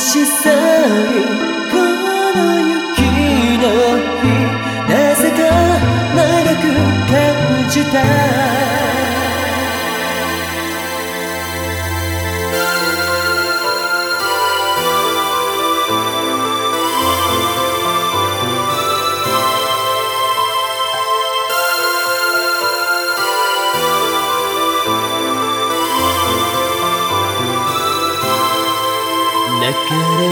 she said る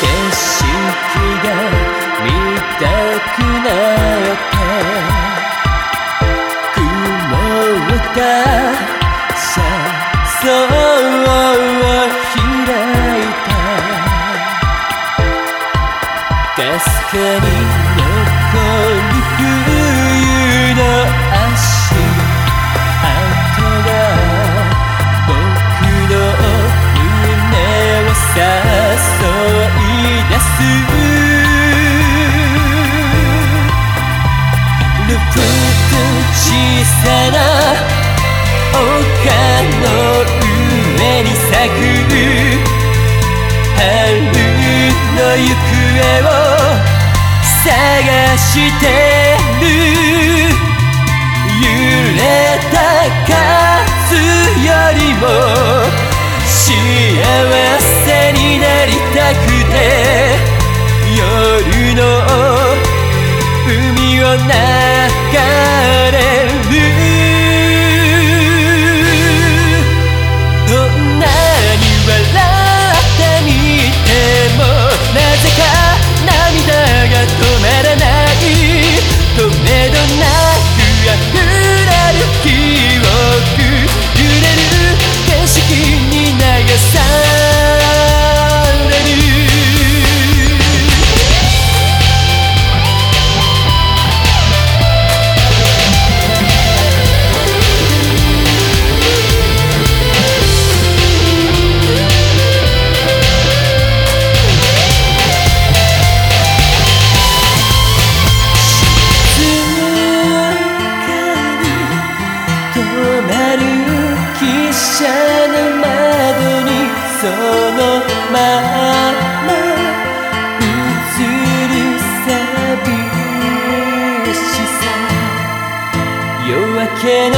景色が見たくなって雲が車窓を開いたかすかにの行方を探してる。揺れた数よりも幸せになりたくて夜の海を流れ止まる汽車の窓にそのまま映る寂しさ。夜明けの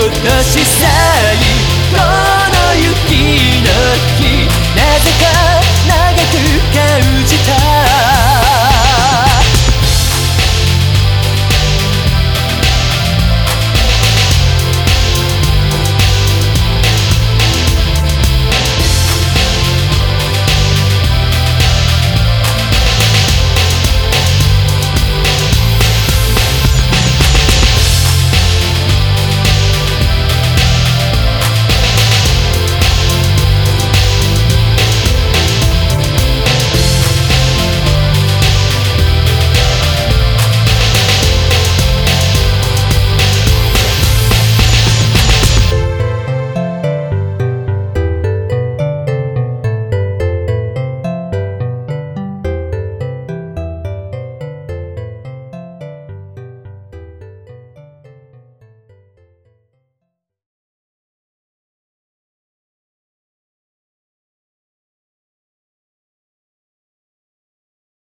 今年さ